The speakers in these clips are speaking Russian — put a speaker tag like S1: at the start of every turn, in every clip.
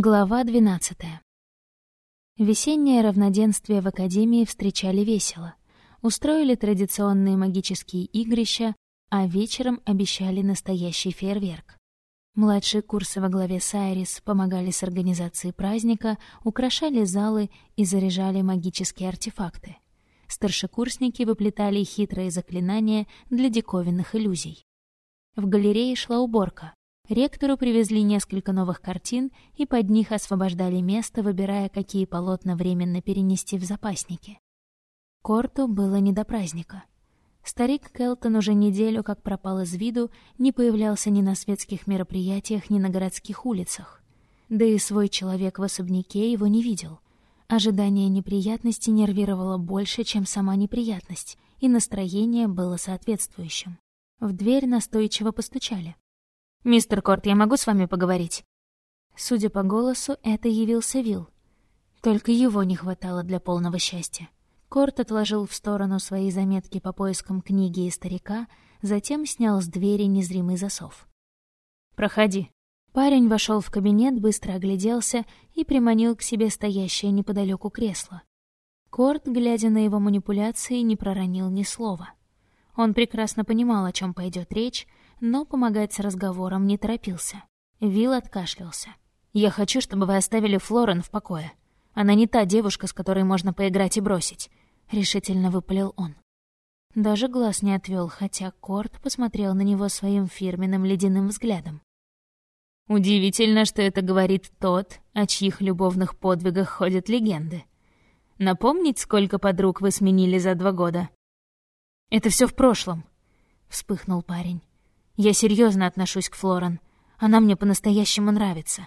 S1: Глава 12. Весеннее равноденствие в Академии встречали весело. Устроили традиционные магические игрища, а вечером обещали настоящий фейерверк. Младшие курсы во главе с Айрис помогали с организацией праздника, украшали залы и заряжали магические артефакты. Старшекурсники выплетали хитрые заклинания для диковинных иллюзий. В галерее шла уборка. Ректору привезли несколько новых картин и под них освобождали место, выбирая, какие полотна временно перенести в запасники. Корту было не до праздника. Старик Келтон уже неделю как пропал из виду, не появлялся ни на светских мероприятиях, ни на городских улицах. Да и свой человек в особняке его не видел. Ожидание неприятности нервировало больше, чем сама неприятность, и настроение было соответствующим. В дверь настойчиво постучали. «Мистер Корт, я могу с вами поговорить?» Судя по голосу, это явился Вил. Только его не хватало для полного счастья. Корт отложил в сторону свои заметки по поискам книги и старика, затем снял с двери незримый засов. «Проходи». Парень вошел в кабинет, быстро огляделся и приманил к себе стоящее неподалеку кресло. Корт, глядя на его манипуляции, не проронил ни слова. Он прекрасно понимал, о чем пойдет речь, но помогать с разговором не торопился. Вил откашлялся. «Я хочу, чтобы вы оставили Флорен в покое. Она не та девушка, с которой можно поиграть и бросить», — решительно выпалил он. Даже глаз не отвел, хотя Корт посмотрел на него своим фирменным ледяным взглядом. Удивительно, что это говорит тот, о чьих любовных подвигах ходят легенды. Напомнить, сколько подруг вы сменили за два года? Это все в прошлом, вспыхнул парень. Я серьезно отношусь к Флорен. Она мне по-настоящему нравится.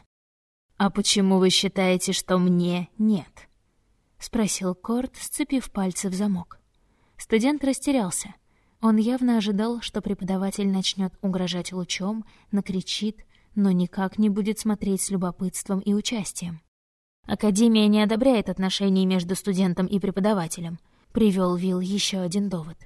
S1: А почему вы считаете, что мне нет? спросил Корт, сцепив пальцы в замок. Студент растерялся. Он явно ожидал, что преподаватель начнет угрожать лучом, накричит, но никак не будет смотреть с любопытством и участием. Академия не одобряет отношений между студентом и преподавателем, привел Вил еще один довод.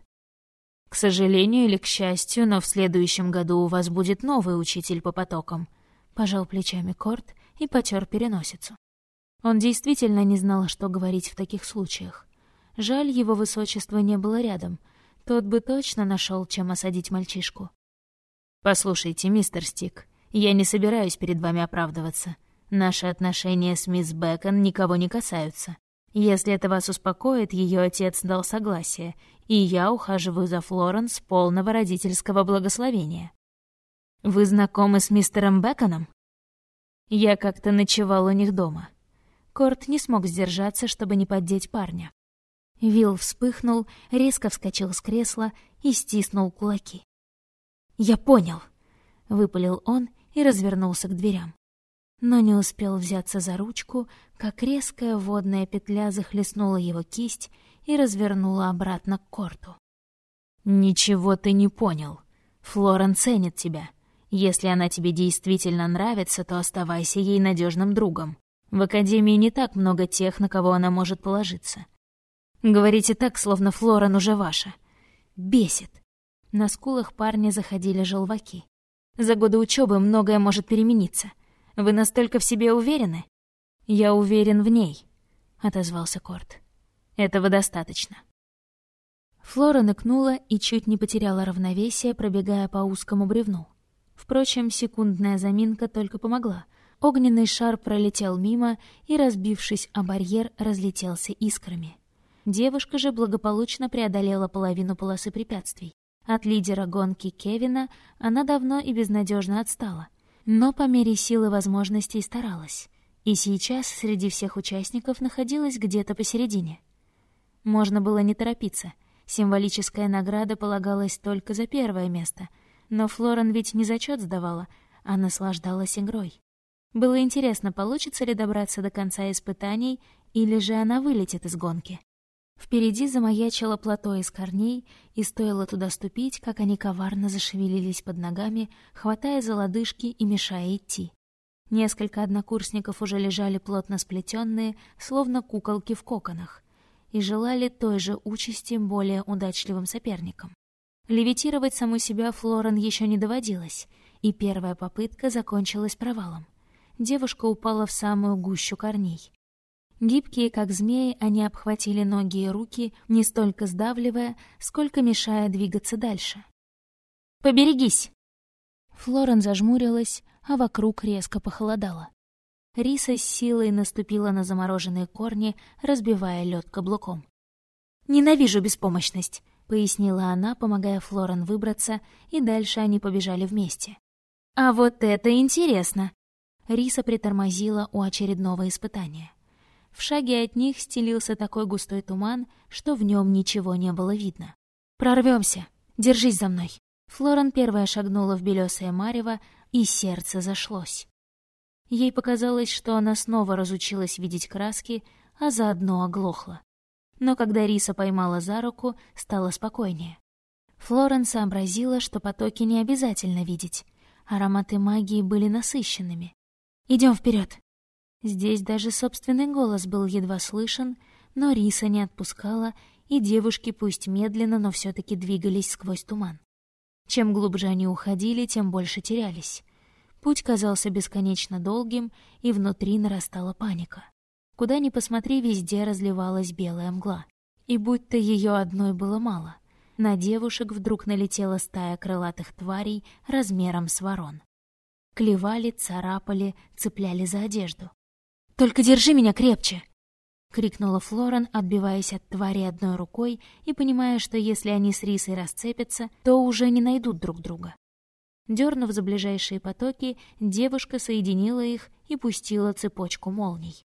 S1: К сожалению или к счастью, но в следующем году у вас будет новый учитель по потокам. Пожал плечами Корт и потер переносицу. Он действительно не знал, что говорить в таких случаях. Жаль, его высочество не было рядом. Тот бы точно нашел, чем осадить мальчишку. Послушайте, мистер Стик, я не собираюсь перед вами оправдываться. Наши отношения с мисс Бэкон никого не касаются. Если это вас успокоит, ее отец дал согласие, и я ухаживаю за Флоренс полного родительского благословения. Вы знакомы с мистером Беконом? Я как-то ночевал у них дома. Корт не смог сдержаться, чтобы не поддеть парня. Вилл вспыхнул, резко вскочил с кресла и стиснул кулаки. «Я понял», — выпалил он и развернулся к дверям но не успел взяться за ручку, как резкая водная петля захлестнула его кисть и развернула обратно к корту. «Ничего ты не понял. Флорен ценит тебя. Если она тебе действительно нравится, то оставайся ей надежным другом. В Академии не так много тех, на кого она может положиться. Говорите так, словно Флорен уже ваша. Бесит». На скулах парня заходили желваки. За годы учебы многое может перемениться — вы настолько в себе уверены? Я уверен в ней, отозвался Корт. Этого достаточно. Флора ныкнула и чуть не потеряла равновесие, пробегая по узкому бревну. Впрочем, секундная заминка только помогла. Огненный шар пролетел мимо и, разбившись о барьер, разлетелся искрами. Девушка же благополучно преодолела половину полосы препятствий. От лидера гонки Кевина она давно и безнадежно отстала но по мере силы возможностей старалась, и сейчас среди всех участников находилась где-то посередине. Можно было не торопиться, символическая награда полагалась только за первое место, но Флорен ведь не зачет сдавала, а наслаждалась игрой. Было интересно, получится ли добраться до конца испытаний, или же она вылетит из гонки. Впереди замаячило плато из корней, и стоило туда ступить, как они коварно зашевелились под ногами, хватая за лодыжки и мешая идти. Несколько однокурсников уже лежали плотно сплетенные, словно куколки в коконах, и желали той же участи более удачливым соперникам. Левитировать саму себя Флорен еще не доводилось, и первая попытка закончилась провалом. девушка упала в самую гущу корней. Гибкие, как змеи, они обхватили ноги и руки, не столько сдавливая, сколько мешая двигаться дальше. «Поберегись!» Флорен зажмурилась, а вокруг резко похолодало. Риса с силой наступила на замороженные корни, разбивая лед каблуком. «Ненавижу беспомощность», — пояснила она, помогая Флорен выбраться, и дальше они побежали вместе. «А вот это интересно!» Риса притормозила у очередного испытания. В шаге от них стелился такой густой туман, что в нем ничего не было видно. Прорвемся! Держись за мной!» Флорен первая шагнула в белесое марево, и сердце зашлось. Ей показалось, что она снова разучилась видеть краски, а заодно оглохла. Но когда Риса поймала за руку, стало спокойнее. Флорен сообразила, что потоки не обязательно видеть. Ароматы магии были насыщенными. Идем вперед. Здесь даже собственный голос был едва слышен, но Риса не отпускала, и девушки пусть медленно, но все таки двигались сквозь туман. Чем глубже они уходили, тем больше терялись. Путь казался бесконечно долгим, и внутри нарастала паника. Куда ни посмотри, везде разливалась белая мгла. И будто ее одной было мало. На девушек вдруг налетела стая крылатых тварей размером с ворон. Клевали, царапали, цепляли за одежду. «Только держи меня крепче!» — крикнула Флорен, отбиваясь от твари одной рукой и понимая, что если они с Рисой расцепятся, то уже не найдут друг друга. Дернув за ближайшие потоки, девушка соединила их и пустила цепочку молний.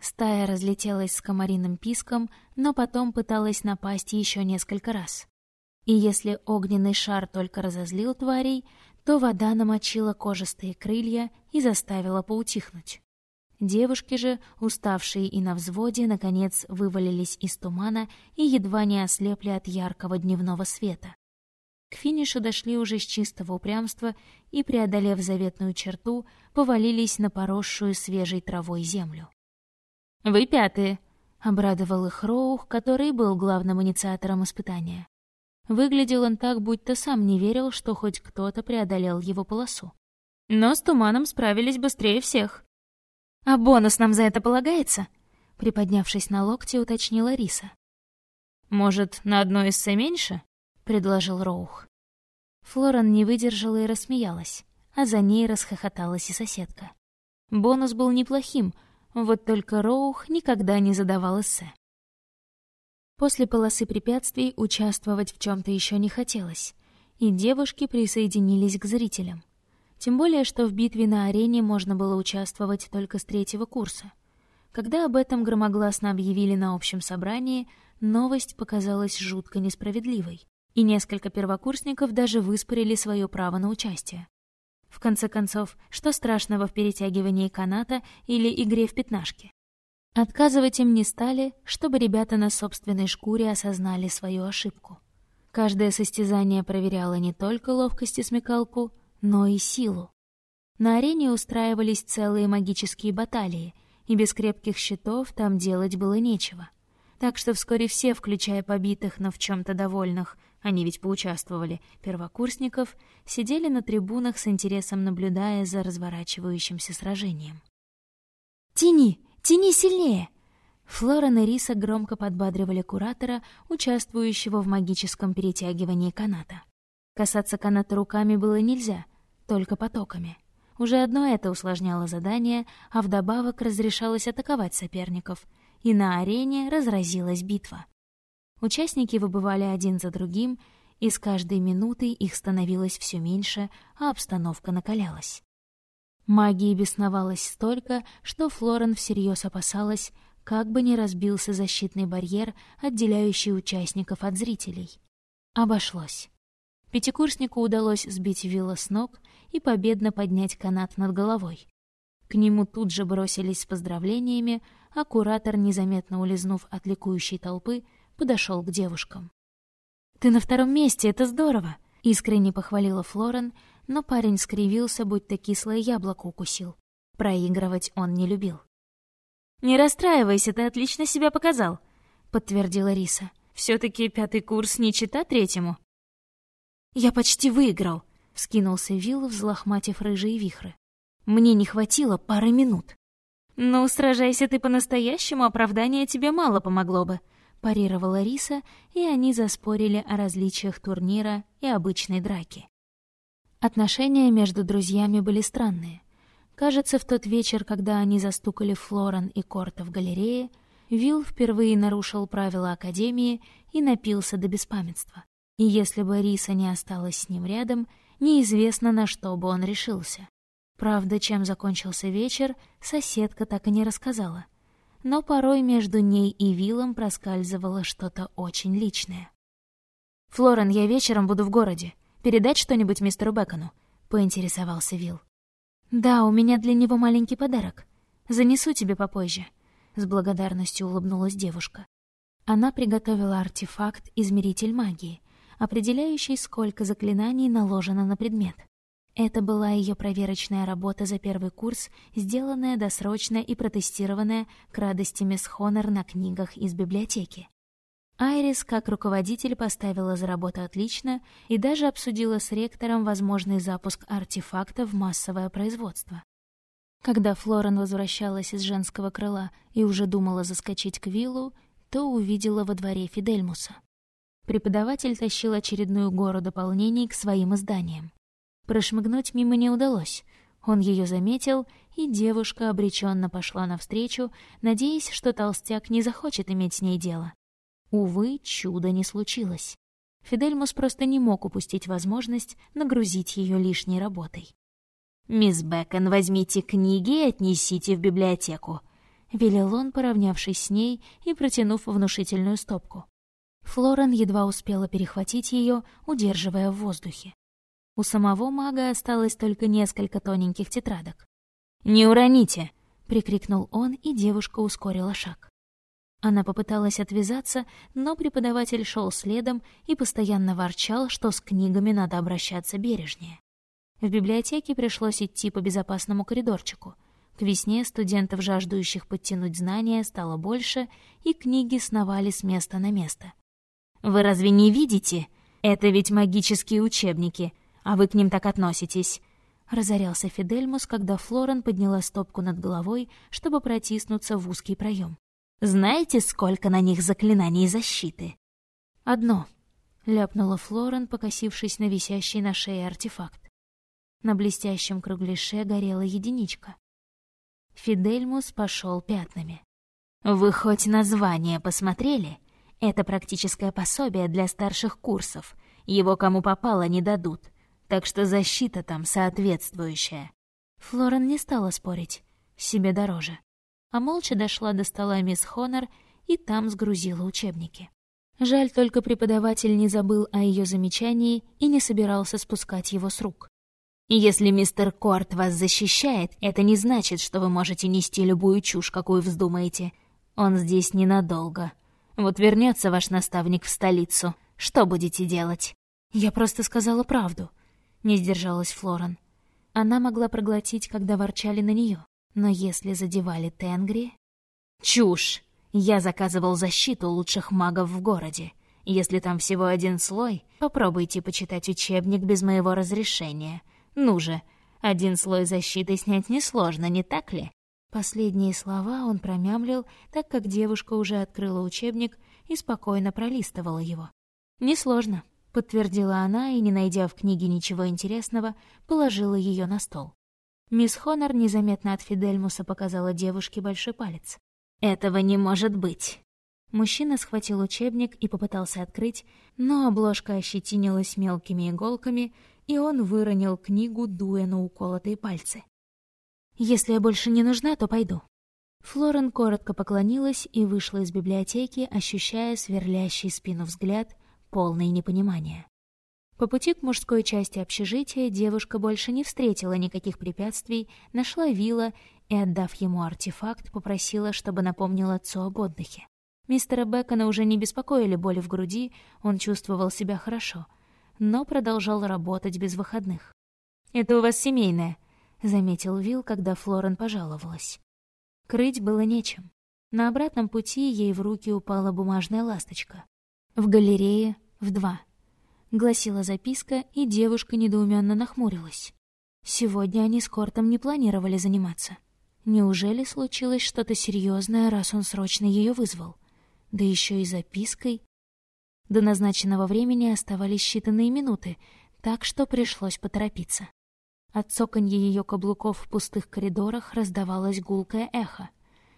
S1: Стая разлетелась с комариным писком, но потом пыталась напасть еще несколько раз. И если огненный шар только разозлил тварей, то вода намочила кожистые крылья и заставила поутихнуть. Девушки же, уставшие и на взводе, наконец вывалились из тумана и едва не ослепли от яркого дневного света. К финишу дошли уже с чистого упрямства и, преодолев заветную черту, повалились на поросшую свежей травой землю. «Вы пятые!» — обрадовал их Роух, который был главным инициатором испытания. Выглядел он так, будто сам не верил, что хоть кто-то преодолел его полосу. Но с туманом справились быстрее всех. «А бонус нам за это полагается?» Приподнявшись на локте, уточнила Риса. «Может, на одно эссе меньше?» — предложил Роух. Флоран не выдержала и рассмеялась, а за ней расхохоталась и соседка. Бонус был неплохим, вот только Роух никогда не задавал эссе. После полосы препятствий участвовать в чем то еще не хотелось, и девушки присоединились к зрителям. Тем более, что в битве на арене можно было участвовать только с третьего курса. Когда об этом громогласно объявили на общем собрании, новость показалась жутко несправедливой, и несколько первокурсников даже выспорили свое право на участие. В конце концов, что страшного в перетягивании каната или игре в пятнашки? Отказывать им не стали, чтобы ребята на собственной шкуре осознали свою ошибку. Каждое состязание проверяло не только ловкость и смекалку, но и силу. На арене устраивались целые магические баталии, и без крепких щитов там делать было нечего. Так что вскоре все, включая побитых, но в чем-то довольных, они ведь поучаствовали, первокурсников, сидели на трибунах с интересом наблюдая за разворачивающимся сражением. «Тяни! Тяни сильнее!» Флорен и Риса громко подбадривали куратора, участвующего в магическом перетягивании каната. Касаться каната руками было нельзя, только потоками. Уже одно это усложняло задание, а вдобавок разрешалось атаковать соперников, и на арене разразилась битва. Участники выбывали один за другим, и с каждой минутой их становилось все меньше, а обстановка накалялась. Магии бесновалась столько, что Флорен всерьез опасалась, как бы не разбился защитный барьер, отделяющий участников от зрителей. Обошлось. Пятикурснику удалось сбить Вилла с ног и победно поднять канат над головой. К нему тут же бросились с поздравлениями, а куратор, незаметно улизнув от ликующей толпы, подошел к девушкам. «Ты на втором месте, это здорово!» — искренне похвалила Флорен, но парень скривился, будто кислое яблоко укусил. Проигрывать он не любил. «Не расстраивайся, ты отлично себя показал», — подтвердила Риса. все таки пятый курс не чита третьему». «Я почти выиграл!» — вскинулся Вилл, взлохматив рыжие вихры. Мне не хватило пары минут. «Ну, сражайся ты по-настоящему, оправдание тебе мало помогло бы», — парировала Риса, и они заспорили о различиях турнира и обычной драки. Отношения между друзьями были странные. Кажется, в тот вечер, когда они застукали Флоран и Корта в галерее, Вилл впервые нарушил правила Академии и напился до беспамятства. И если бы Риса не осталась с ним рядом, неизвестно, на что бы он решился. Правда, чем закончился вечер, соседка так и не рассказала. Но порой между ней и Виллом проскальзывало что-то очень личное. «Флорен, я вечером буду в городе. Передать что-нибудь мистеру Бекону?» — поинтересовался Вилл. «Да, у меня для него маленький подарок. Занесу тебе попозже», — с благодарностью улыбнулась девушка. Она приготовила артефакт «Измеритель магии», определяющий, сколько заклинаний наложено на предмет. Это была ее проверочная работа за первый курс, сделанная досрочно и протестированная к радости мисс Хонор на книгах из библиотеки. Айрис, как руководитель, поставила за работу отлично и даже обсудила с ректором возможный запуск артефакта в массовое производство. Когда Флорен возвращалась из женского крыла и уже думала заскочить к виллу, то увидела во дворе Фидельмуса. Преподаватель тащил очередную гору дополнений к своим изданиям. Прошмыгнуть мимо не удалось. Он ее заметил, и девушка обреченно пошла навстречу, надеясь, что толстяк не захочет иметь с ней дело. Увы, чуда не случилось. Фидельмус просто не мог упустить возможность нагрузить ее лишней работой. «Мисс Бэкон, возьмите книги и отнесите в библиотеку», — велел он, поравнявшись с ней и протянув внушительную стопку. Флорен едва успела перехватить ее, удерживая в воздухе. У самого мага осталось только несколько тоненьких тетрадок. «Не уроните!» — прикрикнул он, и девушка ускорила шаг. Она попыталась отвязаться, но преподаватель шел следом и постоянно ворчал, что с книгами надо обращаться бережнее. В библиотеке пришлось идти по безопасному коридорчику. К весне студентов, жаждущих подтянуть знания, стало больше, и книги сновали с места на место. «Вы разве не видите? Это ведь магические учебники, а вы к ним так относитесь!» Разорялся Фидельмус, когда Флорен подняла стопку над головой, чтобы протиснуться в узкий проем. Знаете, сколько на них заклинаний защиты?» «Одно», — ляпнула Флорен, покосившись на висящий на шее артефакт. На блестящем кругляше горела единичка. Фидельмус пошел пятнами. «Вы хоть название посмотрели? Это практическое пособие для старших курсов. Его кому попало не дадут. Так что защита там соответствующая». Флорен не стала спорить. Себе дороже а молча дошла до стола мисс Хонор и там сгрузила учебники. Жаль, только преподаватель не забыл о ее замечании и не собирался спускать его с рук. «Если мистер Корт вас защищает, это не значит, что вы можете нести любую чушь, какую вздумаете. Он здесь ненадолго. Вот вернется ваш наставник в столицу. Что будете делать?» «Я просто сказала правду», — не сдержалась Флорен. Она могла проглотить, когда ворчали на нее. Но если задевали Тенгри... Чушь! Я заказывал защиту лучших магов в городе. Если там всего один слой, попробуйте почитать учебник без моего разрешения. Ну же, один слой защиты снять несложно, не так ли? Последние слова он промямлил, так как девушка уже открыла учебник и спокойно пролистывала его. «Несложно», — подтвердила она и, не найдя в книге ничего интересного, положила ее на стол. Мисс Хонор незаметно от Фидельмуса показала девушке большой палец. «Этого не может быть!» Мужчина схватил учебник и попытался открыть, но обложка ощетинилась мелкими иголками, и он выронил книгу, дуя на уколотые пальцы. «Если я больше не нужна, то пойду». Флорен коротко поклонилась и вышла из библиотеки, ощущая сверлящий спину взгляд, полный непонимания. По пути к мужской части общежития девушка больше не встретила никаких препятствий, нашла вилла и, отдав ему артефакт, попросила, чтобы напомнил отцу об отдыхе. Мистера Бекона уже не беспокоили боли в груди, он чувствовал себя хорошо, но продолжал работать без выходных. «Это у вас семейное», — заметил Вилл, когда Флорен пожаловалась. Крыть было нечем. На обратном пути ей в руки упала бумажная ласточка. В галерее в два — гласила записка, и девушка недоуменно нахмурилась. Сегодня они с Кортом не планировали заниматься. Неужели случилось что-то серьезное, раз он срочно ее вызвал? Да еще и запиской. До назначенного времени оставались считанные минуты, так что пришлось поторопиться. От цоканья ее каблуков в пустых коридорах раздавалось гулкое эхо.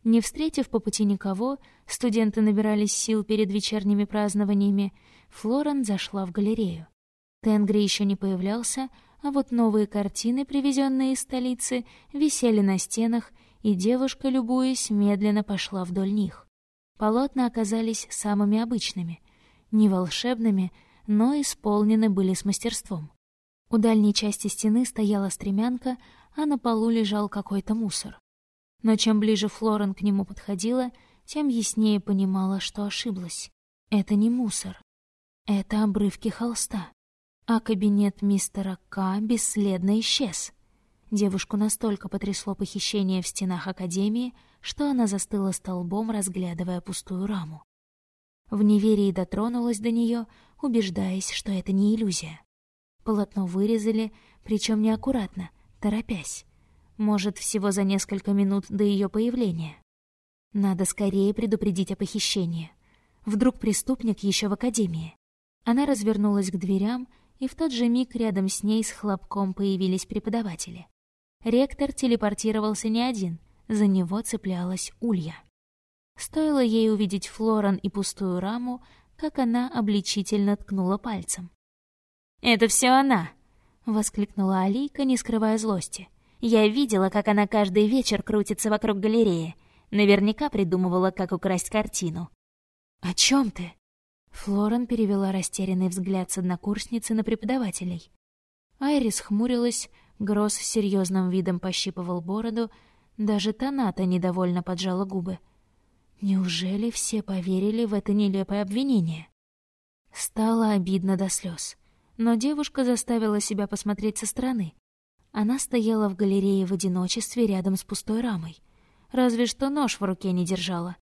S1: Не встретив по пути никого, студенты набирались сил перед вечерними празднованиями, Флорен зашла в галерею. Тенгри еще не появлялся, а вот новые картины, привезенные из столицы, висели на стенах, и девушка, любуясь, медленно пошла вдоль них. Полотна оказались самыми обычными, не волшебными, но исполнены были с мастерством. У дальней части стены стояла стремянка, а на полу лежал какой-то мусор. Но чем ближе Флорен к нему подходила, тем яснее понимала, что ошиблась. Это не мусор. Это обрывки холста а кабинет мистера К бесследно исчез. Девушку настолько потрясло похищение в стенах Академии, что она застыла столбом, разглядывая пустую раму. В неверии дотронулась до нее, убеждаясь, что это не иллюзия. Полотно вырезали, причем неаккуратно, торопясь. Может, всего за несколько минут до ее появления. Надо скорее предупредить о похищении. Вдруг преступник еще в академии. Она развернулась к дверям и в тот же миг рядом с ней с хлопком появились преподаватели. Ректор телепортировался не один, за него цеплялась Улья. Стоило ей увидеть Флоран и пустую раму, как она обличительно ткнула пальцем. «Это все она!» — воскликнула Алика, не скрывая злости. «Я видела, как она каждый вечер крутится вокруг галереи. Наверняка придумывала, как украсть картину». «О чем ты?» Флорен перевела растерянный взгляд с однокурсницы на преподавателей. Айрис хмурилась, Гросс с серьезным видом пощипывал бороду, даже Таната недовольно поджала губы. Неужели все поверили в это нелепое обвинение? Стало обидно до слез, но девушка заставила себя посмотреть со стороны. Она стояла в галерее в одиночестве рядом с пустой рамой. Разве что нож в руке не держала.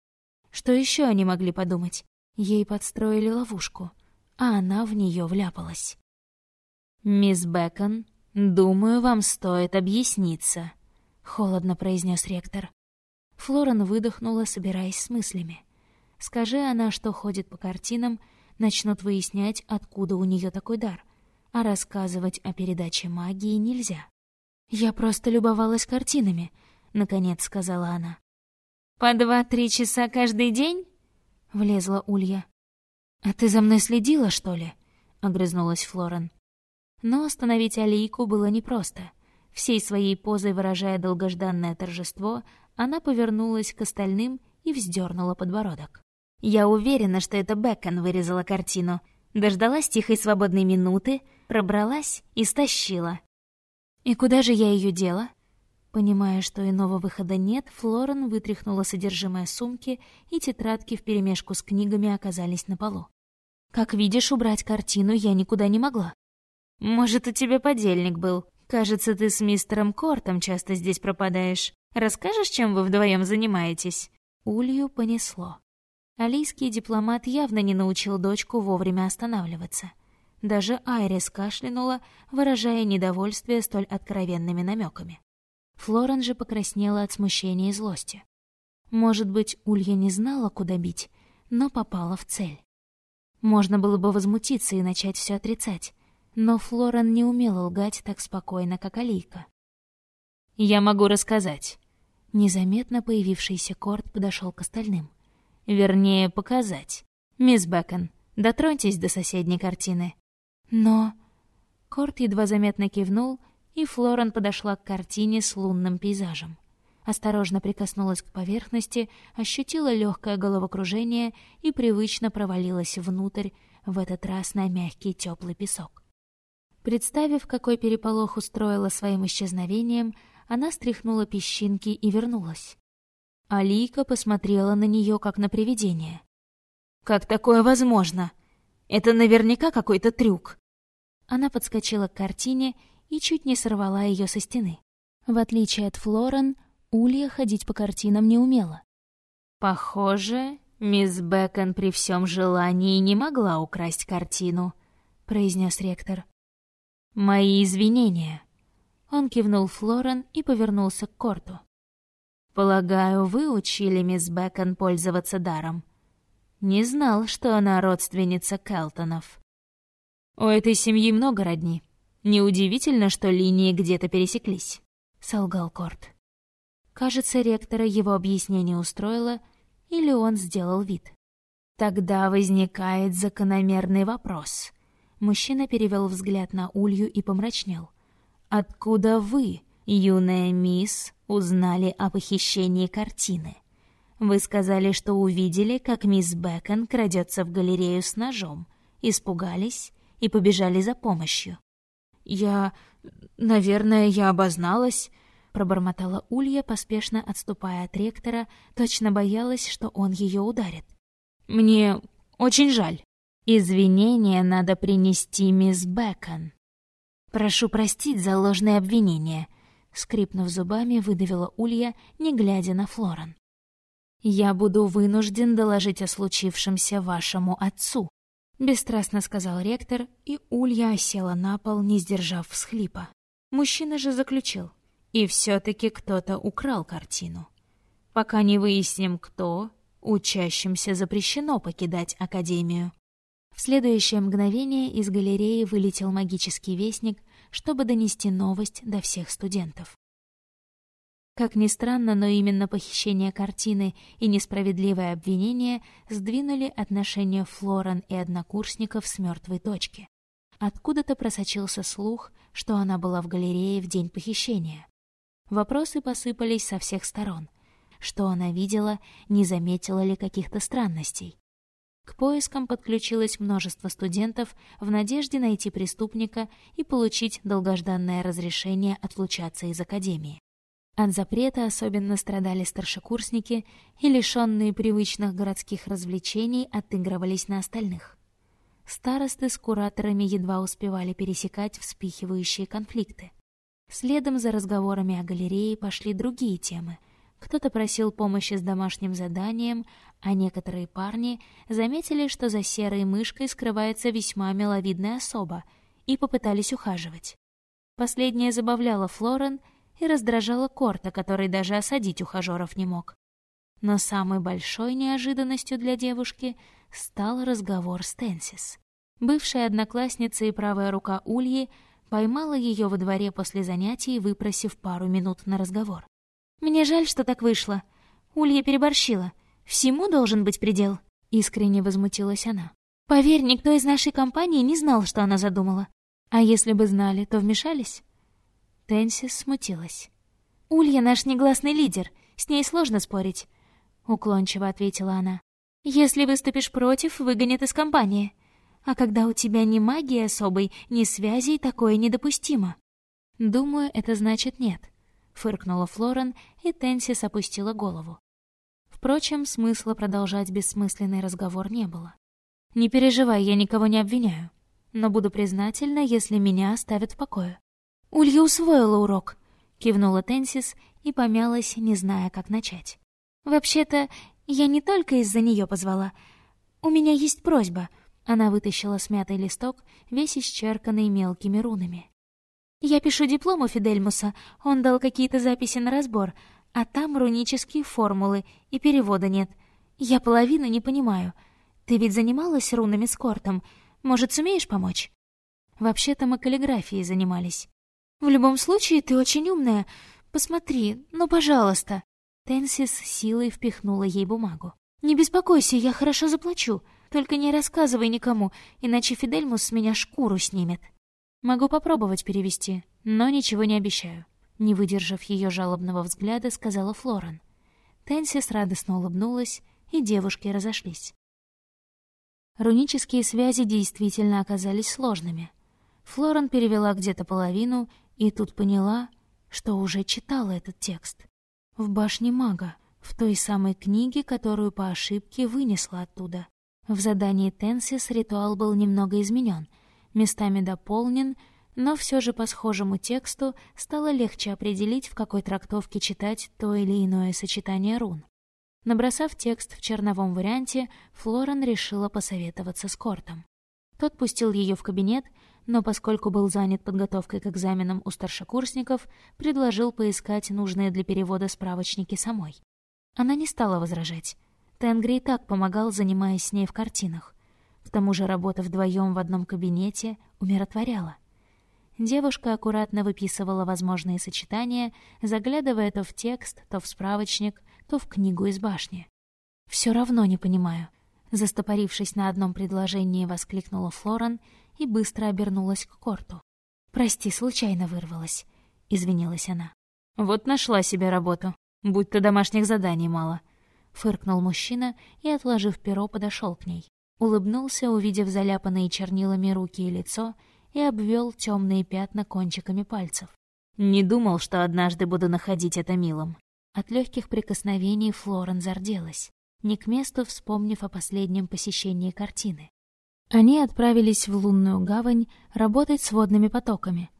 S1: Что еще они могли подумать? Ей подстроили ловушку, а она в нее вляпалась. «Мисс Бэкон, думаю, вам стоит объясниться», — холодно произнес ректор. Флорен выдохнула, собираясь с мыслями. Скажи она, что ходит по картинам, начнут выяснять, откуда у нее такой дар, а рассказывать о передаче магии нельзя. «Я просто любовалась картинами», — наконец сказала она. «По два-три часа каждый день?» — влезла Улья. «А ты за мной следила, что ли?» — огрызнулась Флорен. Но остановить Алийку было непросто. Всей своей позой выражая долгожданное торжество, она повернулась к остальным и вздернула подбородок. «Я уверена, что это Бекон вырезала картину. Дождалась тихой свободной минуты, пробралась и стащила». «И куда же я ее дела?» Понимая, что иного выхода нет, Флорен вытряхнула содержимое сумки, и тетрадки вперемешку с книгами оказались на полу. «Как видишь, убрать картину я никуда не могла». «Может, у тебя подельник был? Кажется, ты с мистером Кортом часто здесь пропадаешь. Расскажешь, чем вы вдвоем занимаетесь?» Улью понесло. Алийский дипломат явно не научил дочку вовремя останавливаться. Даже Айрис кашлянула, выражая недовольствие столь откровенными намеками. Флорен же покраснела от смущения и злости. Может быть, Улья не знала, куда бить, но попала в цель. Можно было бы возмутиться и начать все отрицать, но Флорен не умела лгать так спокойно, как Алийка. «Я могу рассказать». Незаметно появившийся Корт подошел к остальным. Вернее, показать. «Мисс Бэкон, дотроньтесь до соседней картины». «Но...» Корт едва заметно кивнул и Флорен подошла к картине с лунным пейзажем. Осторожно прикоснулась к поверхности, ощутила легкое головокружение и привычно провалилась внутрь, в этот раз на мягкий теплый песок. Представив, какой переполох устроила своим исчезновением, она стряхнула песчинки и вернулась. Алика посмотрела на нее как на привидение. «Как такое возможно? Это наверняка какой-то трюк!» Она подскочила к картине и чуть не сорвала ее со стены. В отличие от Флорен, Улья ходить по картинам не умела. «Похоже, мисс Бэкон при всем желании не могла украсть картину», — произнес ректор. «Мои извинения». Он кивнул Флорен и повернулся к Корту. «Полагаю, вы учили мисс Бэкон пользоваться даром?» «Не знал, что она родственница Келтонов». «У этой семьи много родни. Неудивительно, что линии где-то пересеклись», — солгал Корт. Кажется, ректора его объяснение устроило, или он сделал вид. Тогда возникает закономерный вопрос. Мужчина перевел взгляд на Улью и помрачнел. «Откуда вы, юная мисс, узнали о похищении картины? Вы сказали, что увидели, как мисс Бэкон крадется в галерею с ножом, испугались и побежали за помощью». «Я... наверное, я обозналась», — пробормотала Улья, поспешно отступая от ректора, точно боялась, что он ее ударит. «Мне очень жаль». Извинения надо принести мисс Бэкон. Прошу простить за ложное обвинение, скрипнув зубами, выдавила Улья, не глядя на Флоран. Я буду вынужден доложить о случившемся вашему отцу, бесстрастно сказал ректор, и Улья осела на пол, не сдержав всхлипа. Мужчина же заключил: и все таки кто-то украл картину. Пока не выясним, кто, учащимся запрещено покидать академию. В следующее мгновение из галереи вылетел магический вестник, чтобы донести новость до всех студентов. Как ни странно, но именно похищение картины и несправедливое обвинение сдвинули отношения Флоран и однокурсников с мертвой точки. Откуда-то просочился слух, что она была в галерее в день похищения. Вопросы посыпались со всех сторон. Что она видела, не заметила ли каких-то странностей. К поискам подключилось множество студентов в надежде найти преступника и получить долгожданное разрешение отлучаться из академии. От запрета особенно страдали старшекурсники и лишенные привычных городских развлечений отыгрывались на остальных. Старосты с кураторами едва успевали пересекать вспихивающие конфликты. Следом за разговорами о галерее пошли другие темы, кто-то просил помощи с домашним заданием, а некоторые парни заметили, что за серой мышкой скрывается весьма миловидная особа, и попытались ухаживать. Последнее забавляло Флорен и раздражало Корта, который даже осадить ухажеров не мог. Но самой большой неожиданностью для девушки стал разговор с Тенсис. Бывшая одноклассница и правая рука Ульи поймала ее во дворе после занятий, выпросив пару минут на разговор. Мне жаль, что так вышло. Улья переборщила. Всему должен быть предел. Искренне возмутилась она. Поверь, никто из нашей компании не знал, что она задумала. А если бы знали, то вмешались? Тенсис смутилась. Улья наш негласный лидер, с ней сложно спорить, уклончиво ответила она. Если выступишь против, выгонят из компании. А когда у тебя ни магии особой, ни связей, такое недопустимо. Думаю, это значит нет фыркнула Флорен, и Тенсис опустила голову. Впрочем, смысла продолжать бессмысленный разговор не было. Не переживай, я никого не обвиняю, но буду признательна, если меня оставят в покое. Улья усвоила урок, кивнула Тенсис и помялась, не зная, как начать. Вообще-то, я не только из-за нее позвала. У меня есть просьба. Она вытащила смятый листок, весь исчерканный мелкими рунами. Я пишу диплом у Фидельмуса, он дал какие-то записи на разбор, а там рунические формулы, и перевода нет. Я половину не понимаю. Ты ведь занималась рунами с Кортом, может, сумеешь помочь? Вообще-то мы каллиграфией занимались. В любом случае, ты очень умная. Посмотри, ну, пожалуйста. Тенсис силой впихнула ей бумагу. Не беспокойся, я хорошо заплачу. Только не рассказывай никому, иначе Фидельмус с меня шкуру снимет. Могу попробовать перевести, но ничего не обещаю. Не выдержав ее жалобного взгляда, сказала Флорен. Тенсис радостно улыбнулась, и девушки разошлись. Рунические связи действительно оказались сложными. Флорен перевела где-то половину и тут поняла, что уже читала этот текст. В башне мага, в той самой книге, которую по ошибке вынесла оттуда. В задании Тенсис ритуал был немного изменен — местами дополнен, но все же по схожему тексту стало легче определить, в какой трактовке читать то или иное сочетание рун. Набросав текст в черновом варианте, Флорен решила посоветоваться с Кортом. Тот пустил ее в кабинет, но поскольку был занят подготовкой к экзаменам у старшекурсников, предложил поискать нужные для перевода справочники самой. Она не стала возражать. Тенгри и так помогал, занимаясь с ней в картинах. К тому же работа вдвоем в одном кабинете умиротворяла. Девушка аккуратно выписывала возможные сочетания, заглядывая то в текст, то в справочник, то в книгу из башни. Все равно не понимаю. Застопорившись на одном предложении, воскликнула Флоран и быстро обернулась к Корту. «Прости, случайно вырвалась», — извинилась она.
S2: «Вот нашла себе работу. Будь-то домашних заданий мало», — фыркнул мужчина и, отложив перо, подошел к ней. Улыбнулся, увидев заляпанные чернилами руки и лицо, и обвел темные пятна кончиками пальцев.
S1: Не думал, что однажды буду находить это милым. От легких прикосновений Флорен зарделась, не к месту вспомнив о последнем посещении картины. Они отправились в лунную гавань работать с водными потоками.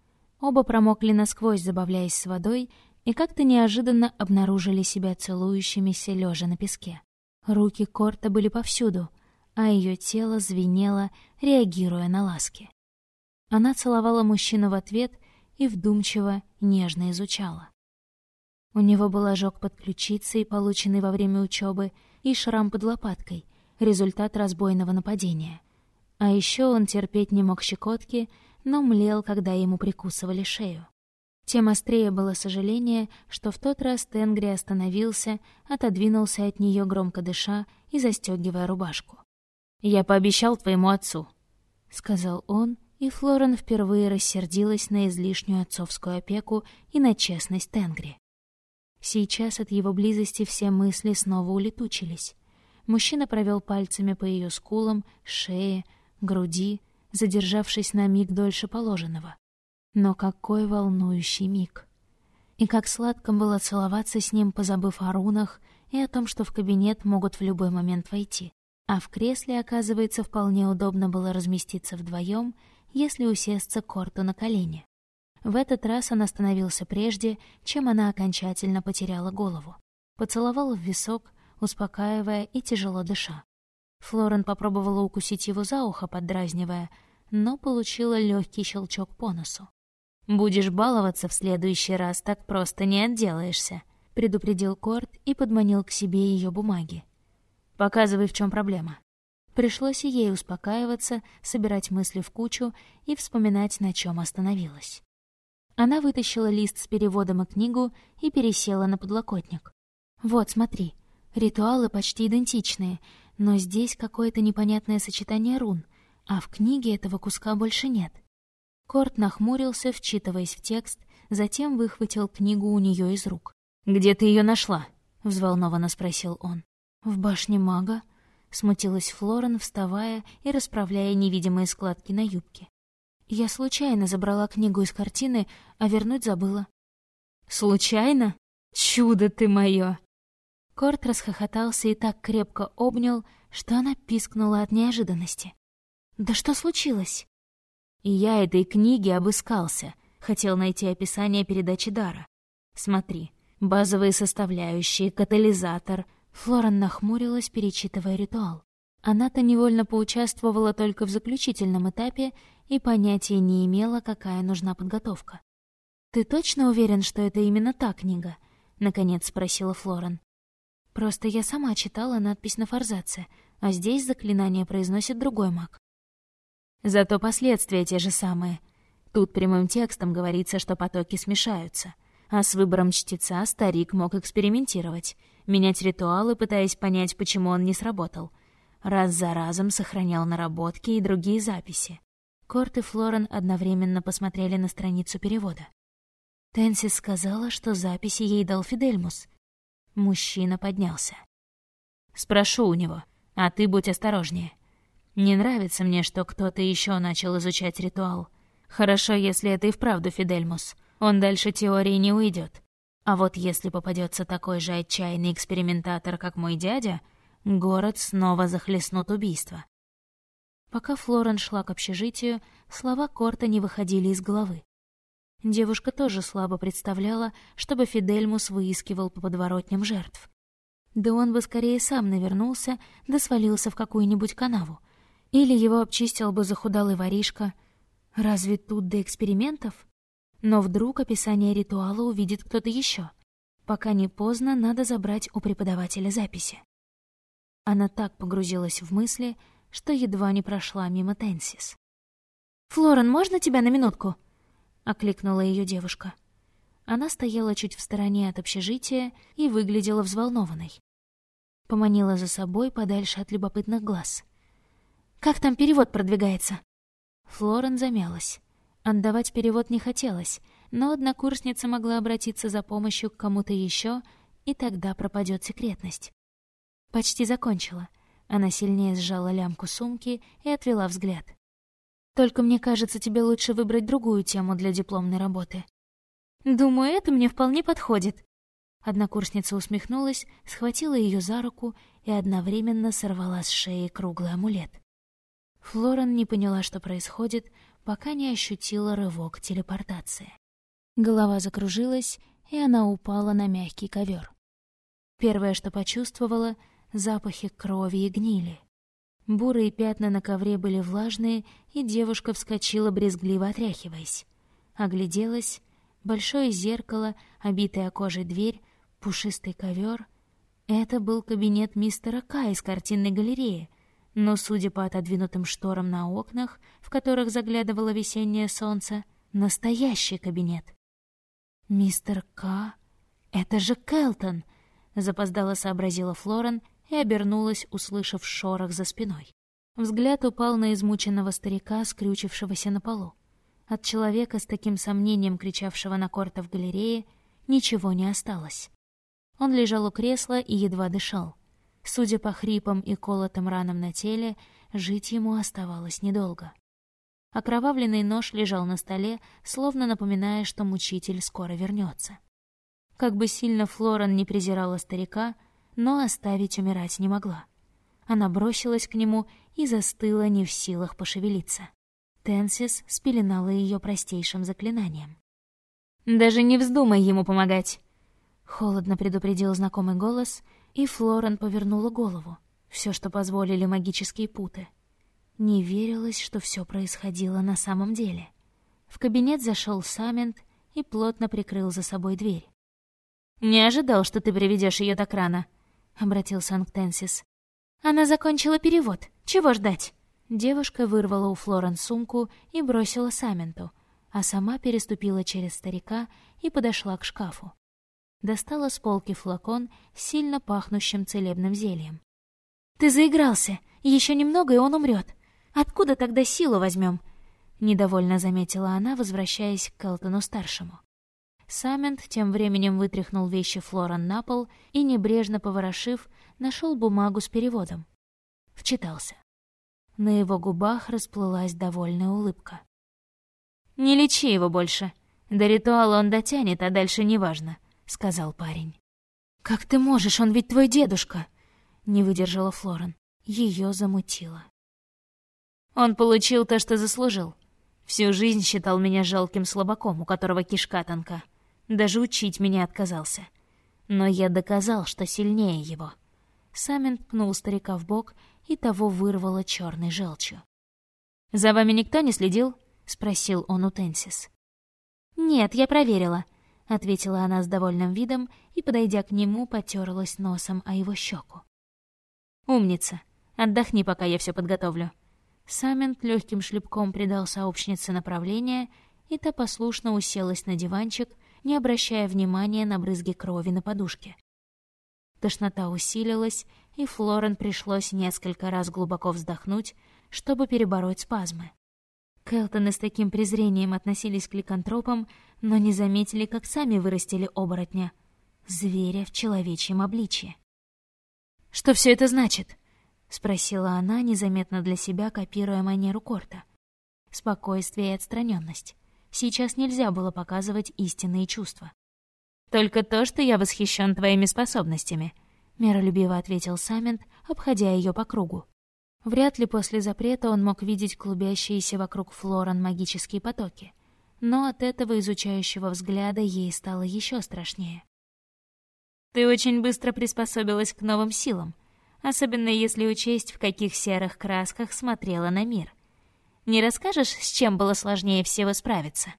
S1: Оба промокли насквозь, забавляясь с водой, и как-то неожиданно обнаружили себя целующимися лежа на песке. Руки Корта были повсюду, а ее тело звенело, реагируя на ласки. Она целовала мужчину в ответ и вдумчиво, нежно изучала. У него был ожог под ключицей, полученный во время учебы, и шрам под лопаткой, результат разбойного нападения. А еще он терпеть не мог щекотки, но млел, когда ему прикусывали шею. Тем острее было сожаление, что в тот раз Тенгри остановился, отодвинулся от нее громко дыша и застегивая рубашку.
S2: «Я пообещал твоему отцу», —
S1: сказал он, и Флорен впервые рассердилась на излишнюю отцовскую опеку и на честность Тенгри. Сейчас от его близости все мысли снова улетучились. Мужчина провел пальцами по ее скулам, шее, груди, задержавшись на миг дольше положенного. Но какой волнующий миг! И как сладко было целоваться с ним, позабыв о рунах и о том, что в кабинет могут в любой момент войти. А в кресле, оказывается, вполне удобно было разместиться вдвоем если усесться Корту на колени. В этот раз он остановился прежде, чем она окончательно потеряла голову. Поцеловал в висок, успокаивая и тяжело дыша. Флорен попробовала укусить его за ухо, поддразнивая, но получила легкий щелчок по носу.
S2: «Будешь баловаться в следующий раз, так просто не отделаешься», — предупредил Корт и подманил к себе ее бумаги. «Показывай, в чем проблема».
S1: Пришлось и ей успокаиваться, собирать мысли в кучу и вспоминать, на чем остановилась. Она вытащила лист с переводом и книгу и пересела на подлокотник. «Вот, смотри, ритуалы почти идентичные, но здесь какое-то непонятное сочетание рун, а в книге этого куска больше нет». Корт нахмурился, вчитываясь в текст, затем выхватил книгу у нее из рук.
S2: «Где ты ее нашла?»
S1: — взволнованно спросил он. «В башне мага», Смутилась Флорен, вставая и расправляя невидимые складки на юбке. Я случайно забрала книгу из картины, а вернуть забыла.
S2: «Случайно? Чудо ты мое!»
S1: Корт расхохотался и так крепко обнял, что она пискнула от неожиданности. «Да что случилось?»
S2: И я этой книги обыскался, хотел найти описание передачи дара. Смотри, базовые составляющие, катализатор,
S1: Флорен нахмурилась, перечитывая ритуал. Она-то невольно поучаствовала только в заключительном этапе и понятия не имела, какая нужна подготовка. «Ты точно уверен, что это именно та книга?» — наконец спросила Флорен. «Просто я сама читала надпись на форзаце, а здесь заклинание произносит другой маг».
S2: Зато последствия те же самые. Тут прямым текстом говорится, что потоки смешаются. А с выбором чтеца старик мог экспериментировать — менять ритуалы, пытаясь понять, почему он не сработал. Раз за разом сохранял наработки и другие записи.
S1: Корт и Флорен одновременно посмотрели на страницу перевода. Тенси сказала, что записи ей дал Фидельмус. Мужчина поднялся.
S2: «Спрошу у него, а ты будь осторожнее. Не нравится мне, что кто-то еще начал изучать ритуал. Хорошо, если это и вправду Фидельмус. Он дальше теории не уйдет. А вот если попадется такой же отчаянный экспериментатор, как мой дядя, город снова захлестнут убийства.
S1: Пока Флорен шла к общежитию, слова Корта не выходили из головы. Девушка тоже слабо представляла, чтобы Фидельмус выискивал по подворотням жертв. Да он бы скорее сам навернулся, да свалился в какую-нибудь канаву. Или его обчистил бы захудалый воришка. Разве тут до экспериментов? Но вдруг описание ритуала увидит кто-то еще. Пока не поздно, надо забрать у преподавателя записи. Она так погрузилась в мысли, что едва не прошла мимо Тенсис. «Флорен, можно тебя на минутку?» — окликнула ее девушка. Она стояла чуть в стороне от общежития и выглядела взволнованной. Поманила за собой подальше от любопытных глаз. «Как там перевод продвигается?» Флорен замялась. Отдавать перевод не хотелось, но однокурсница могла обратиться за помощью к кому-то еще, и тогда пропадет секретность. Почти закончила. Она сильнее сжала лямку сумки и отвела взгляд. «Только мне кажется, тебе лучше выбрать другую тему для дипломной работы». «Думаю, это мне вполне подходит». Однокурсница усмехнулась, схватила ее за руку и одновременно сорвала с шеи круглый амулет. Флорен не поняла, что происходит, пока не ощутила рывок телепортации. Голова закружилась, и она упала на мягкий ковер. Первое, что почувствовала — запахи крови и гнили. Бурые пятна на ковре были влажные, и девушка вскочила, брезгливо отряхиваясь. Огляделась. Большое зеркало, обитая кожей дверь, пушистый ковер. Это был кабинет мистера К из картинной галереи, но, судя по отодвинутым шторам на окнах, в которых заглядывало весеннее солнце, настоящий кабинет. «Мистер К? Это же Келтон!» — запоздало сообразила Флорен и обернулась, услышав шорох за спиной. Взгляд упал на измученного старика, скрючившегося на полу. От человека с таким сомнением, кричавшего на корта в галерее, ничего не осталось. Он лежал у кресла и едва дышал. Судя по хрипам и колотым ранам на теле, жить ему оставалось недолго. Окровавленный нож лежал на столе, словно напоминая, что мучитель скоро вернется. Как бы сильно Флоран не презирала старика, но оставить умирать не могла. Она бросилась к нему и застыла не в силах пошевелиться. Тенсис спеленала ее простейшим заклинанием. «Даже не вздумай ему помогать!» Холодно предупредил знакомый голос — и Флорен повернула голову. Все, что позволили магические путы. Не верилось, что все происходило на самом деле. В кабинет зашел Самент и плотно прикрыл за собой дверь. «Не ожидал, что ты приведешь ее так рано», — обратился он к Тенсис. «Она закончила перевод. Чего ждать?» Девушка вырвала у Флорен сумку и бросила Саменту, а сама переступила через старика и подошла к шкафу достала с полки флакон с сильно пахнущим целебным зельем. «Ты заигрался! Еще немного, и он умрет. Откуда тогда силу возьмем?» Недовольно заметила она, возвращаясь к Келтону-старшему. Самент тем временем вытряхнул вещи Флоран на пол и, небрежно поворошив, нашел бумагу с переводом. Вчитался. На его губах расплылась довольная улыбка. «Не лечи его больше. До ритуала он дотянет, а дальше неважно. — сказал парень. «Как ты можешь, он ведь твой дедушка!» — не выдержала Флорен. Ее замутило. «Он получил то, что заслужил. Всю жизнь считал меня жалким слабаком, у которого кишка тонка. Даже учить меня отказался. Но я доказал, что сильнее его». Самин пнул старика в бок, и того вырвало черной желчью. «За вами никто не следил?» — спросил он у Тенсис. «Нет, я проверила», — ответила она с довольным видом и, подойдя к нему, потерлась носом о его щеку. «Умница. Отдохни, пока я все подготовлю». Самент легким шлепком придал сообщнице направление, и та послушно уселась на диванчик, не обращая внимания на брызги крови на подушке. Тошнота усилилась, и Флорен пришлось несколько раз глубоко вздохнуть, чтобы перебороть спазмы. Келтоны с таким презрением относились к ликантропам, но не заметили, как сами вырастили оборотня. Зверя в человечьем обличье. «Что все это значит?» — спросила она, незаметно для себя копируя манеру Корта. Спокойствие и отстраненность. Сейчас нельзя было показывать истинные чувства. «Только то, что я восхищен твоими способностями», — миролюбиво ответил Самент, обходя ее по кругу. Вряд ли после запрета он мог видеть клубящиеся вокруг Флоран магические потоки. Но от этого изучающего взгляда ей стало еще страшнее. «Ты очень быстро приспособилась к новым силам, особенно если учесть, в каких серых красках смотрела на мир.
S2: Не расскажешь, с чем было сложнее всего справиться?»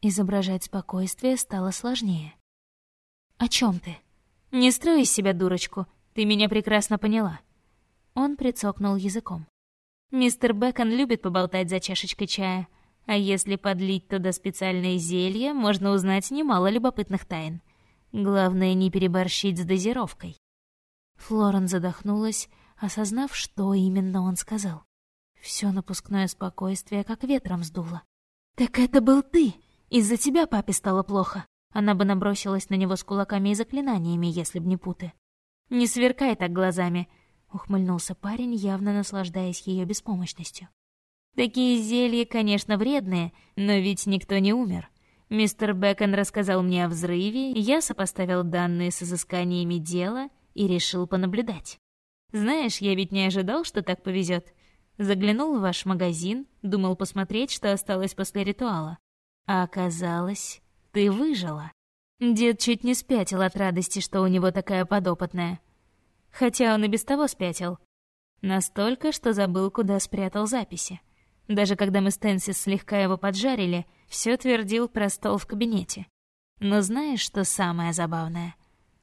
S1: Изображать спокойствие стало сложнее. «О чем ты?»
S2: «Не строй из себя дурочку, ты меня прекрасно поняла». Он прицокнул языком. «Мистер Бэкон любит поболтать за чашечкой чая, а если подлить туда специальные зелья, можно узнать немало любопытных тайн. Главное, не переборщить с дозировкой».
S1: Флорен задохнулась, осознав, что именно он сказал. Все напускное спокойствие как ветром сдуло. «Так это был ты! Из-за тебя папе стало плохо!» Она бы набросилась на него с кулаками и заклинаниями, если б не путы.
S2: «Не сверкай так глазами!»
S1: — ухмыльнулся парень, явно наслаждаясь ее беспомощностью.
S2: «Такие зелья, конечно, вредные, но ведь никто не умер. Мистер Бэкон рассказал мне о взрыве, я сопоставил данные с изысканиями дела и решил понаблюдать. Знаешь, я ведь не ожидал, что так повезет. Заглянул в ваш магазин, думал посмотреть, что осталось после ритуала. А оказалось, ты выжила. Дед чуть не спятил от радости, что у него такая подопытная. Хотя он и без того спятил. Настолько, что забыл, куда спрятал записи. Даже когда мы с Тенсис слегка его поджарили, все твердил про стол в кабинете. Но знаешь, что самое забавное?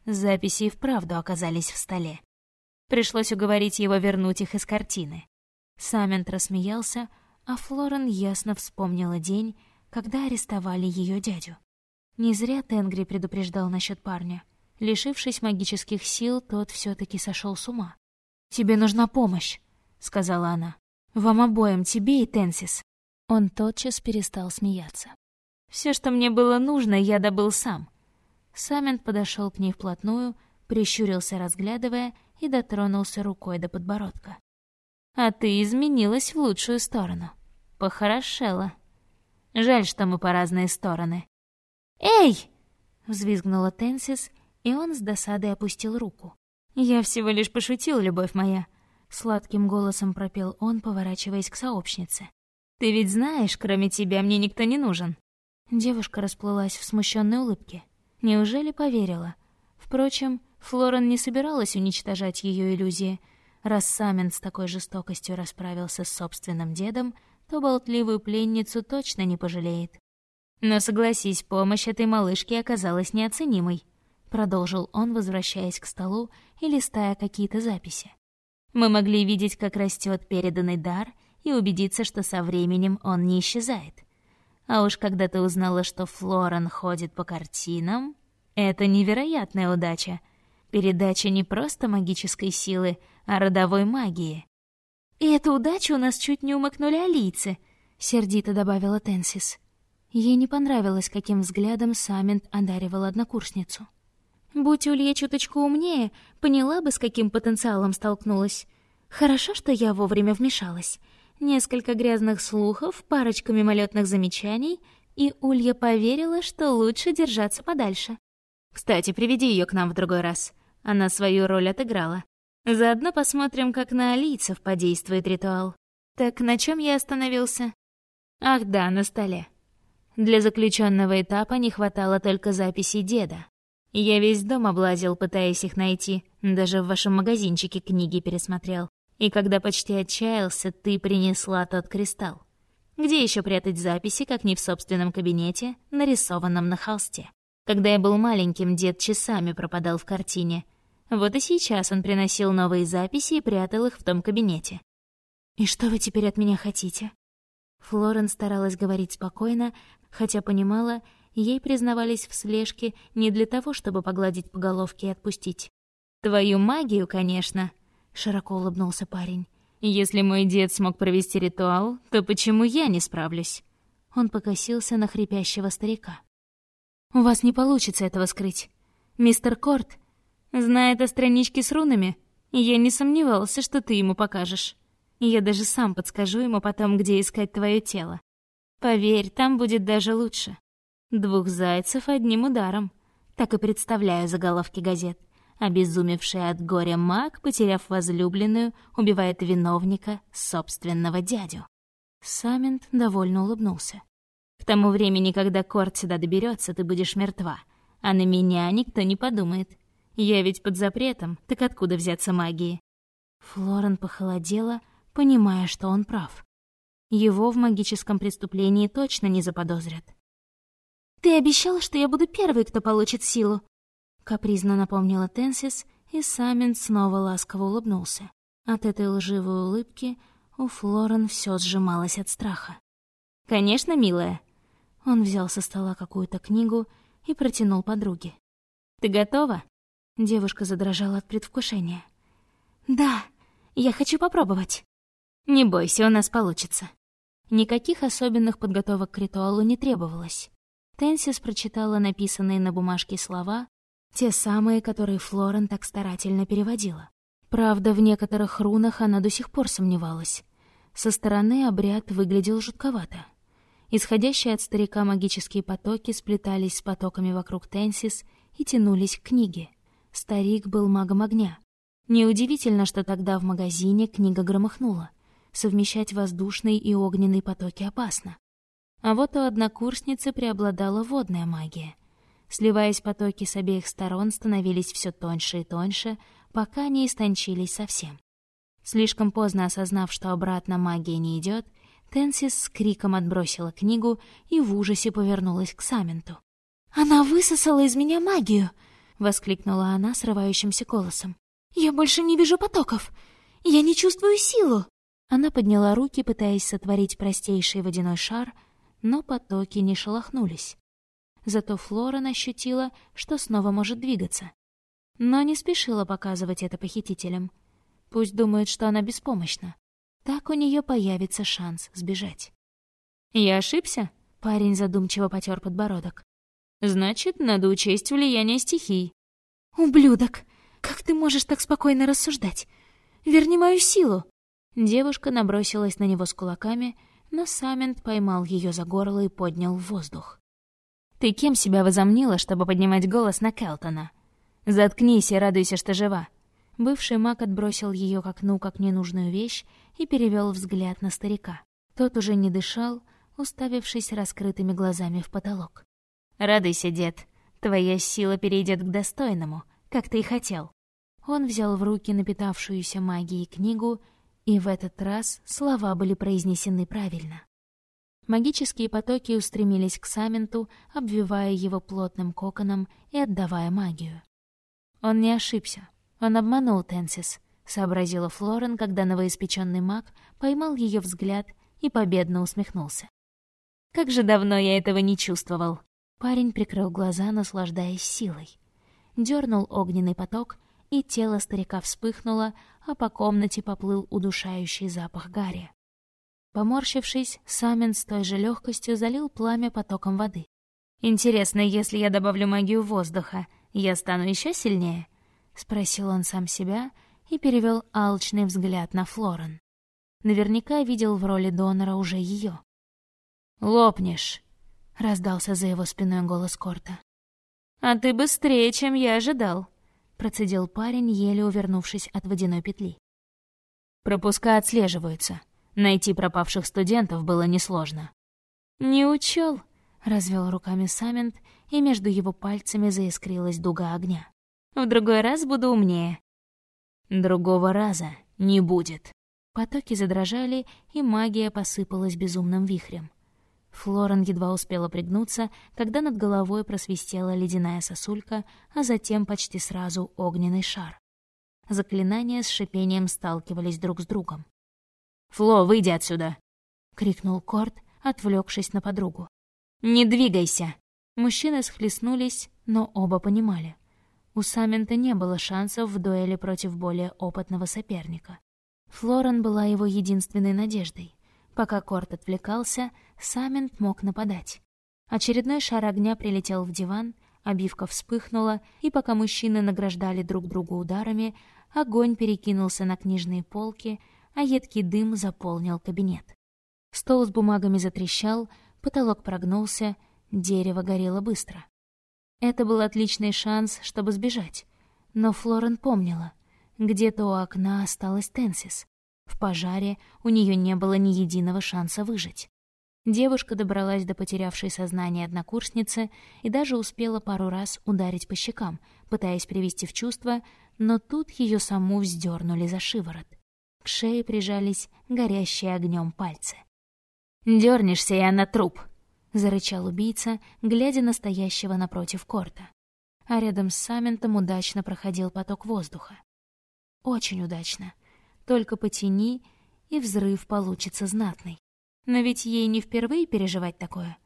S2: Записи и вправду оказались в столе. Пришлось уговорить его вернуть их из картины.
S1: Самент рассмеялся, а Флорен ясно вспомнила день, когда арестовали ее дядю. Не зря Тенгри предупреждал насчет парня. Лишившись магических сил, тот все таки сошел с ума. «Тебе нужна помощь», — сказала она. «Вам обоим, тебе и Тенсис». Он тотчас перестал смеяться.
S2: Все, что мне было нужно, я добыл сам».
S1: Самент подошел к ней вплотную, прищурился, разглядывая, и дотронулся рукой до подбородка.
S2: А ты изменилась в лучшую сторону. Похорошела. Жаль, что мы по разные стороны.
S1: «Эй!» — взвизгнула Тенсис, и он с досадой опустил руку.
S2: «Я всего лишь пошутил, любовь моя», —
S1: сладким голосом пропел он, поворачиваясь к сообщнице.
S2: «Ты ведь знаешь, кроме тебя мне никто не нужен».
S1: Девушка расплылась в смущенной улыбке. Неужели поверила? Впрочем, Флорен не собиралась уничтожать ее иллюзии — Раз Самин с такой жестокостью расправился с собственным дедом, то болтливую пленницу точно не пожалеет.
S2: «Но согласись, помощь этой малышке оказалась неоценимой», — продолжил он, возвращаясь к столу и листая какие-то записи. «Мы могли видеть, как растет переданный дар, и убедиться, что со временем он не исчезает. А уж когда ты узнала, что Флорен ходит по картинам, это невероятная удача. Передача не просто магической силы, а родовой магии.
S1: «И эту удачу у нас чуть не умыкнули алийцы», — сердито добавила Тенсис. Ей не понравилось, каким взглядом Самент одаривал однокурсницу. «Будь Улья чуточку умнее, поняла бы, с каким потенциалом столкнулась. Хорошо, что я вовремя вмешалась. Несколько грязных слухов, парочка мимолетных замечаний, и Улья поверила, что лучше держаться подальше.
S2: Кстати, приведи ее к нам в другой раз. Она свою роль отыграла. Заодно посмотрим, как на алийцев подействует ритуал. Так на чем я остановился? Ах да, на столе. Для заключенного этапа не хватало только записей деда. Я весь дом облазил, пытаясь их найти, даже в вашем магазинчике книги пересмотрел. И когда почти отчаялся, ты принесла тот кристалл. Где еще прятать записи, как не в собственном кабинете, нарисованном на холсте? Когда я был маленьким, дед часами пропадал в картине — вот и сейчас он приносил новые записи и прятал их в том кабинете.
S1: «И что вы теперь от меня хотите?» Флорен старалась говорить спокойно, хотя понимала, ей признавались в слежке не для того, чтобы погладить по головке и отпустить.
S2: «Твою магию, конечно», —
S1: широко улыбнулся парень.
S2: «Если мой дед смог провести ритуал, то почему я не справлюсь?»
S1: Он покосился на хрипящего старика. «У вас не получится этого скрыть. Мистер Корт
S2: Знает о страничке с рунами, я не сомневался, что ты ему покажешь. Я даже сам подскажу ему потом, где искать твое тело. Поверь, там будет даже лучше. Двух зайцев одним ударом. Так и представляю заголовки газет. Обезумевший от горя маг, потеряв возлюбленную, убивает виновника, собственного дядю.
S1: Самент довольно улыбнулся.
S2: К тому времени, когда Корт сюда доберется, ты будешь мертва, а на меня никто не подумает. Я ведь под запретом, так откуда взяться магии?
S1: Флорен похолодела, понимая, что он прав. Его в магическом преступлении точно не заподозрят. «Ты обещал, что я буду первой, кто получит силу!» Капризно напомнила Тенсис, и Самин снова ласково улыбнулся. От этой лживой улыбки у Флорен все сжималось от страха. «Конечно, милая!» Он взял со стола какую-то книгу и протянул подруге. «Ты готова?» Девушка задрожала от предвкушения. «Да, я хочу попробовать». «Не бойся, у нас получится». Никаких особенных подготовок к ритуалу не требовалось. Тенсис прочитала написанные на бумажке слова, те самые, которые Флорен так старательно переводила. Правда, в некоторых рунах она до сих пор сомневалась. Со стороны обряд выглядел жутковато. Исходящие от старика магические потоки сплетались с потоками вокруг Тенсис и тянулись к книге. Старик был магом огня. Неудивительно, что тогда в магазине книга громыхнула. Совмещать воздушный и огненный потоки опасно. А вот у однокурсницы преобладала водная магия. Сливаясь потоки с обеих сторон, становились все тоньше и тоньше, пока не истончились совсем. Слишком поздно осознав, что обратно магия не идет, Тенсис с криком отбросила книгу и в ужасе повернулась к Саменту. «Она высосала из меня магию!» — воскликнула она срывающимся голосом. «Я больше не вижу потоков! Я не чувствую силу!» Она подняла руки, пытаясь сотворить простейший водяной шар, но потоки не шелохнулись. Зато Флора ощутила, что снова может двигаться. Но не спешила показывать это похитителям. Пусть думают, что она беспомощна. Так у нее появится шанс сбежать. «Я ошибся?» — парень задумчиво потер подбородок. «Значит, надо учесть влияние стихий». «Ублюдок! Как ты можешь так спокойно рассуждать? Верни мою силу!» Девушка набросилась на него с кулаками, но Самент поймал ее за горло и поднял в воздух. «Ты кем себя возомнила, чтобы поднимать голос на Келтона? Заткнись и радуйся, что жива!» Бывший маг отбросил ее к окну как ненужную вещь и перевел взгляд на старика. Тот уже не дышал, уставившись раскрытыми глазами в потолок. «Радуйся, дед, твоя сила перейдет к достойному, как ты и хотел». Он взял в руки напитавшуюся магией книгу, и в этот раз слова были произнесены правильно. Магические потоки устремились к Саменту, обвивая его плотным коконом и отдавая магию. Он не ошибся. Он обманул Тенсис, сообразила Флорен, когда новоиспеченный маг поймал ее взгляд и победно усмехнулся. Как же давно я этого не чувствовал. Парень прикрыл глаза, наслаждаясь силой. Дернул огненный поток, и тело старика вспыхнуло, а по комнате поплыл удушающий запах гари. Поморщившись, Самин с той же легкостью залил пламя потоком воды. «Интересно, если я добавлю магию воздуха, я стану еще сильнее?» спросил он сам себя и перевел алчный взгляд на Флорен. Наверняка видел в роли донора уже ее. «Лопнешь!» — раздался за его спиной голос Корта. «А ты быстрее, чем я ожидал», — процедил парень, еле увернувшись от водяной петли. «Пропуска отслеживаются. Найти пропавших студентов было несложно». «Не учел», — развел руками Самент, и между его пальцами заискрилась дуга огня. В другой раз буду умнее. Другого раза не будет. Потоки задрожали, и магия посыпалась безумным вихрем. Флорен едва успела пригнуться, когда над головой просвистела ледяная сосулька, а затем почти сразу огненный шар. Заклинания с шипением сталкивались друг с другом. «Фло, выйди отсюда!» — крикнул Корт, отвлекшись на подругу. «Не двигайся!» Мужчины схлестнулись, но оба понимали. У Самента не было шансов в дуэли против более опытного соперника. Флорен была его единственной надеждой. Пока Корт отвлекался, Самент мог нападать. Очередной шар огня прилетел в диван, обивка вспыхнула, и пока мужчины награждали друг друга ударами, огонь перекинулся на книжные полки, а едкий дым заполнил кабинет. Стол с бумагами затрещал, потолок прогнулся, дерево горело быстро. Это был отличный шанс, чтобы сбежать. Но Флорен помнила, где-то у окна осталась Тенсис. В пожаре у нее не было ни единого шанса выжить. Девушка добралась до потерявшей сознание однокурсницы и даже успела пару раз ударить по щекам, пытаясь привести в чувство, но тут ее саму вздернули за шиворот. К шее прижались горящие огнем пальцы.
S2: Дернешься, и она труп!» — зарычал убийца, глядя на стоящего напротив корта. А рядом с Саментом удачно проходил поток воздуха. Очень удачно. Только потяни, и взрыв получится знатный. Но ведь ей не впервые переживать такое.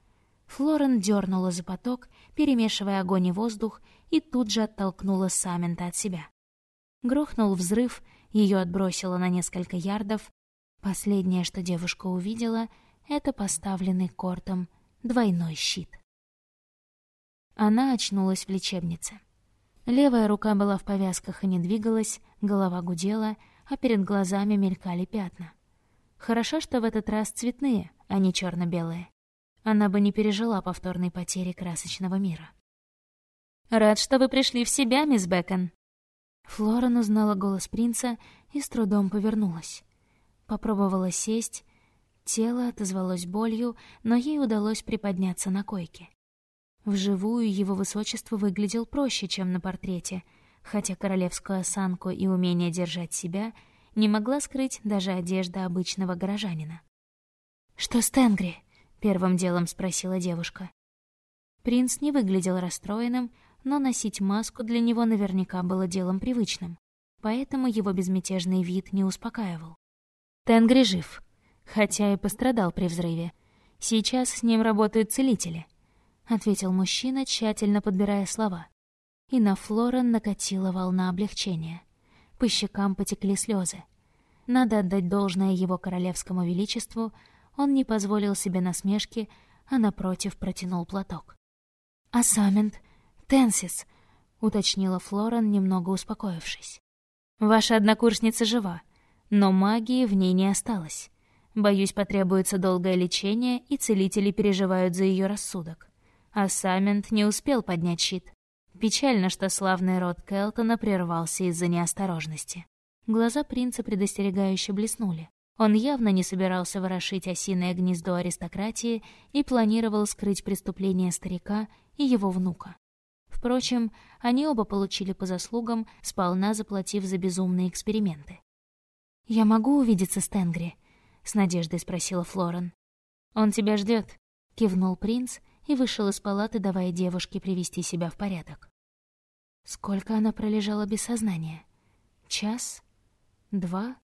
S2: Флорен дернула за поток, перемешивая огонь и воздух, и тут же оттолкнула Самента от себя. Грохнул взрыв, ее отбросило на несколько ярдов. Последнее, что девушка увидела, это поставленный кортом двойной щит. Она очнулась в лечебнице. Левая рука была в повязках и не двигалась, голова гудела, а перед глазами мелькали пятна. Хорошо, что в этот раз цветные, а не черно белые Она бы не пережила повторной потери красочного мира. «Рад, что вы пришли в себя, мисс Бэкон», Флорен узнала голос принца и с трудом повернулась. Попробовала сесть, тело отозвалось болью, но ей удалось приподняться на койке. Вживую его высочество выглядел проще, чем на портрете, хотя королевскую осанку и умение держать себя не могла скрыть даже одежда обычного горожанина. «Что с Тенгри?» — первым делом спросила девушка. Принц не выглядел расстроенным, но носить маску для него наверняка было делом привычным, поэтому его безмятежный вид не успокаивал. Тенгри жив, хотя и пострадал при взрыве. Сейчас с ним работают целители, ответил мужчина, тщательно подбирая слова. И на Флорен накатила волна облегчения. По щекам потекли слезы. Надо отдать должное его королевскому величеству, он не позволил себе насмешки, а напротив протянул платок. А Самент Тенсис», — уточнила Флорен, немного успокоившись. «Ваша однокурсница жива, но магии в ней не осталось. Боюсь, потребуется долгое лечение, и целители переживают за ее рассудок. А Самент не успел поднять щит. Печально, что славный род Келтона прервался из-за неосторожности. Глаза принца предостерегающе блеснули. Он явно не собирался ворошить осиное гнездо аристократии и планировал скрыть преступление старика и его внука. Впрочем, они оба получили по заслугам, сполна заплатив за безумные эксперименты. «Я могу увидеться с Тенгри?» — с надеждой спросила Флорен. «Он тебя ждет, кивнул принц и вышел из палаты, давая девушке привести себя в порядок. Сколько она пролежала без сознания? Час? Два?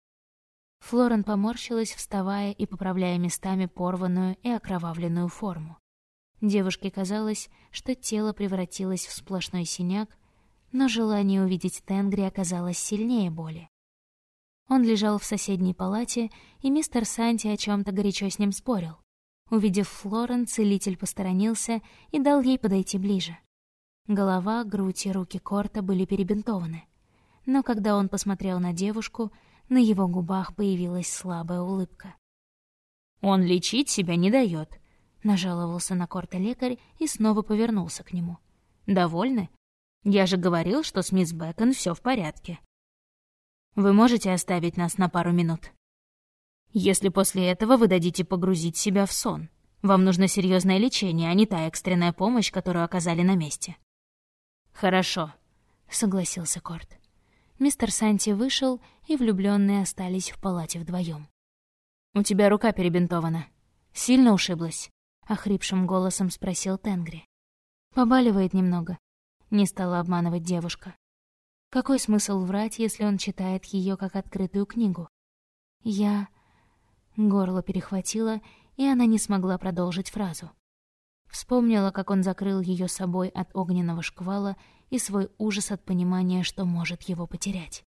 S2: Флорен поморщилась, вставая и поправляя местами порванную и окровавленную форму. Девушке казалось, что тело превратилось в сплошной синяк, но желание увидеть Тенгри оказалось сильнее боли. Он лежал в соседней палате, и мистер Санти о чем то горячо с ним спорил. Увидев Флорен, целитель посторонился и дал ей подойти ближе. Голова, грудь и руки Корта были перебинтованы. Но когда он посмотрел на девушку, на его губах появилась слабая улыбка.
S3: «Он лечить себя не дает»,
S2: Нажаловался на Корта лекарь и снова повернулся к нему.
S3: «Довольны? Я же говорил, что с мисс Бэкон все в порядке. Вы можете оставить нас на пару минут? Если после этого вы дадите погрузить себя в сон. Вам нужно серьезное лечение, а не та экстренная помощь, которую оказали на месте». «Хорошо», — согласился Корт. Мистер Санти вышел, и влюбленные остались в палате вдвоем. «У тебя рука перебинтована. Сильно ушиблась?» — охрипшим голосом спросил Тенгри. «Побаливает немного», — не стала обманывать девушка. Какой смысл врать, если он читает ее как открытую книгу? Я... Горло перехватило, и она не смогла продолжить фразу. Вспомнила, как он закрыл ее собой от огненного шквала и свой ужас от понимания, что может его потерять.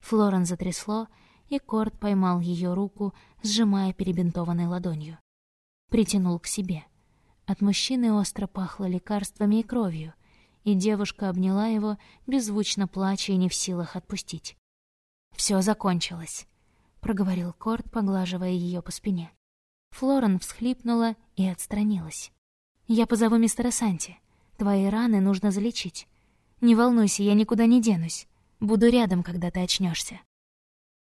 S3: Флорен затрясло, и Корт поймал ее руку, сжимая перебинтованной ладонью притянул к себе. От мужчины остро пахло лекарствами и кровью, и девушка обняла его, беззвучно плача и не в силах отпустить. Все закончилось», — проговорил Корт, поглаживая ее по спине. Флорен всхлипнула и отстранилась. «Я позову мистера Санти. Твои раны нужно залечить. Не волнуйся, я никуда не денусь. Буду рядом, когда ты очнешься.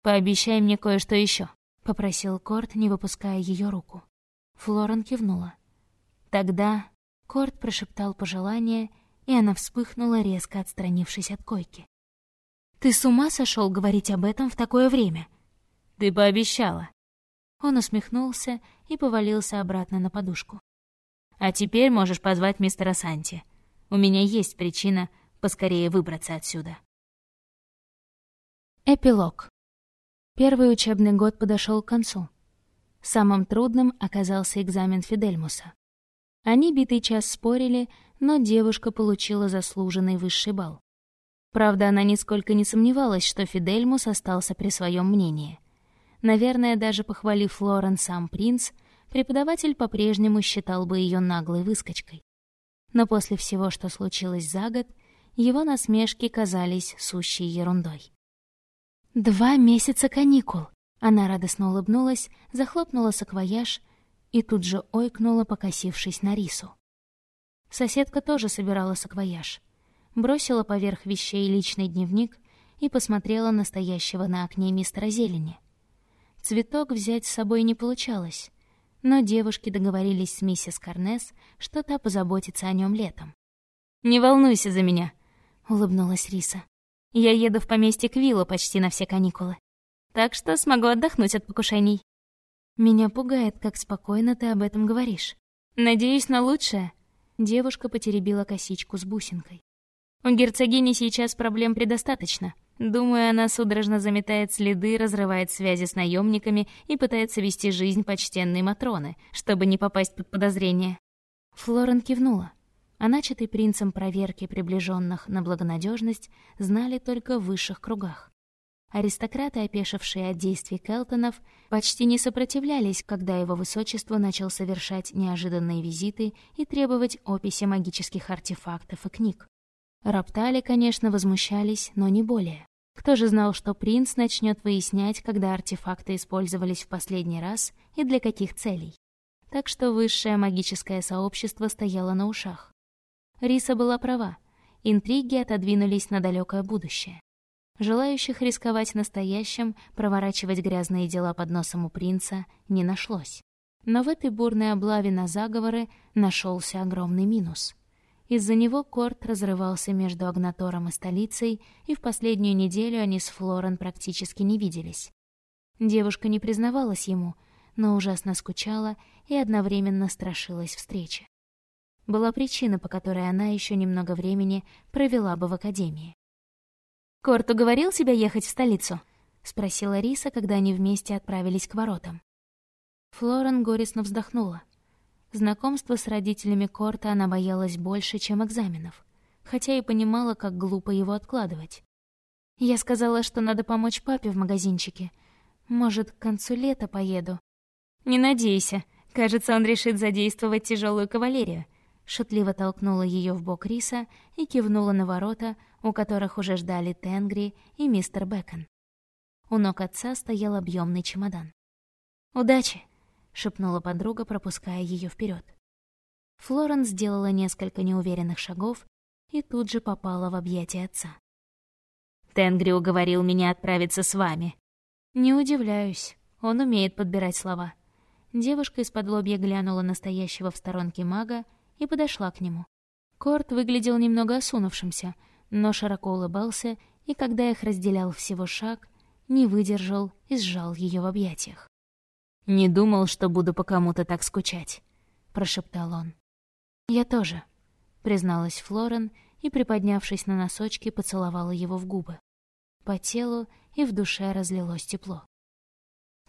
S3: «Пообещай мне кое-что еще, попросил Корт, не выпуская ее руку. Флорен кивнула. Тогда Корт прошептал пожелание, и она вспыхнула, резко отстранившись от койки. «Ты с ума сошел говорить об этом в такое время?» «Ты пообещала».
S1: Он усмехнулся и повалился обратно на подушку.
S2: «А теперь можешь позвать мистера Санти. У меня есть причина поскорее выбраться отсюда».
S1: Эпилог. Первый учебный год подошел к концу. Самым трудным оказался экзамен Фидельмуса. Они битый час спорили, но девушка получила заслуженный высший балл. Правда, она нисколько не сомневалась, что Фидельмус остался при своем мнении. Наверное, даже похвалив Лорен сам принц, преподаватель по-прежнему считал бы ее наглой выскочкой. Но после всего, что случилось за год, его насмешки казались сущей ерундой. «Два месяца каникул!» Она радостно улыбнулась, захлопнула саквояж и тут же ойкнула, покосившись на рису. Соседка тоже собирала саквояж. Бросила поверх вещей личный дневник и посмотрела на стоящего на окне мистера Зелени. Цветок взять с собой не получалось, но девушки договорились с миссис Карнес, что та позаботится о нем летом.
S2: «Не волнуйся за меня», —
S1: улыбнулась Риса.
S2: Я еду в поместье Квилла почти на все каникулы. Так что смогу отдохнуть от покушений.
S1: Меня пугает, как спокойно ты об этом говоришь.
S2: Надеюсь на лучшее.
S1: Девушка потеребила косичку с бусинкой.
S2: У герцогини сейчас проблем предостаточно. Думаю, она судорожно заметает следы, разрывает связи с наемниками и пытается вести жизнь почтенной Матроны, чтобы не попасть под подозрение.
S1: Флорен кивнула. О начатой принцем проверке приближенных на благонадежность знали только в высших кругах. Аристократы, опешившие от действий Келтонов, почти не сопротивлялись, когда его высочество начал совершать неожиданные визиты и требовать описи магических артефактов и книг. Роптали, конечно, возмущались, но не более. Кто же знал, что принц начнет выяснять, когда артефакты использовались в последний раз и для каких целей? Так что высшее магическое сообщество стояло на ушах. Риса была права. Интриги отодвинулись на далекое будущее. Желающих рисковать настоящим, проворачивать грязные дела под носом у принца, не нашлось. Но в этой бурной облаве на заговоры нашелся огромный минус. Из-за него Корт разрывался между Агнатором и столицей, и в последнюю неделю они с Флорен практически не виделись. Девушка не признавалась ему, но ужасно скучала и одновременно страшилась встречи была причина, по которой она еще немного времени провела бы в академии.
S2: «Корт уговорил себя ехать в столицу?»
S1: — спросила Риса, когда они вместе отправились к воротам. Флорен горестно вздохнула. Знакомство с родителями Корта она боялась больше, чем экзаменов, хотя и понимала, как глупо его откладывать. Я сказала, что надо помочь папе в магазинчике. Может, к концу лета поеду.
S2: Не надейся. Кажется, он решит задействовать тяжелую кавалерию
S1: шутливо толкнула ее в бок Риса и кивнула на ворота, у которых уже ждали Тенгри и мистер Бэкон. У ног отца стоял объемный чемодан.
S2: «Удачи!»
S1: — шепнула подруга, пропуская ее вперед. Флоренс сделала несколько неуверенных шагов и тут же попала в объятия отца.
S2: «Тенгри уговорил меня отправиться с вами».
S1: «Не удивляюсь, он умеет подбирать слова». Девушка из-под лобья глянула настоящего в сторонке мага и подошла к нему. Корт выглядел немного осунувшимся, но широко улыбался, и когда их разделял всего шаг, не выдержал и сжал ее в объятиях.
S2: «Не думал, что буду по кому-то так скучать», — прошептал он.
S1: «Я тоже», — призналась Флорен и, приподнявшись на носочки, поцеловала его в губы. По телу и в душе разлилось тепло.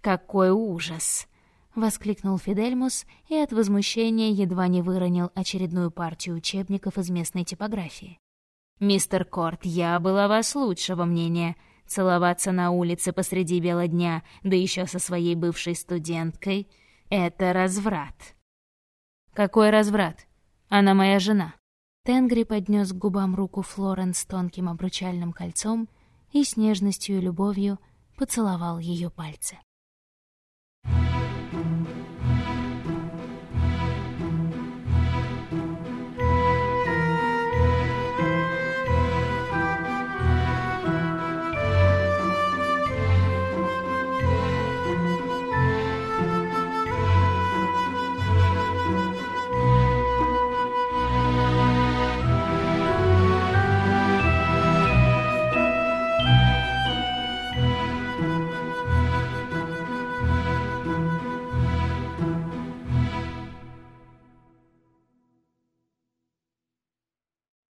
S2: «Какой ужас!»
S1: — воскликнул Фидельмус и от возмущения едва не выронил очередную партию учебников из местной типографии.
S2: «Мистер Корт, я была вас лучшего мнения. Целоваться на улице посреди бела дня, да еще со своей бывшей студенткой — это разврат». «Какой разврат? Она моя жена».
S1: Тенгри поднес к губам руку Флорен с тонким обручальным кольцом и с нежностью и любовью поцеловал ее пальцы.